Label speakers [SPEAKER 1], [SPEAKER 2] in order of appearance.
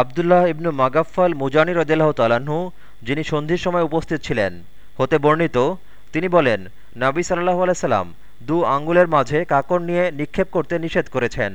[SPEAKER 1] আবদুল্লাহ ইবনু মাগাফাল মুজানি রদিল্লাহ তালাহু যিনি সন্ধির সময় উপস্থিত ছিলেন, হতে বর্ণিত, তিনি বলেন, নাবি সাল্লাহ আলাইসাল্লাম দু আঙ্গুলের মাঝে কাকর নিয়ে নিক্ষেপ করতে নিষেধ করেছেন।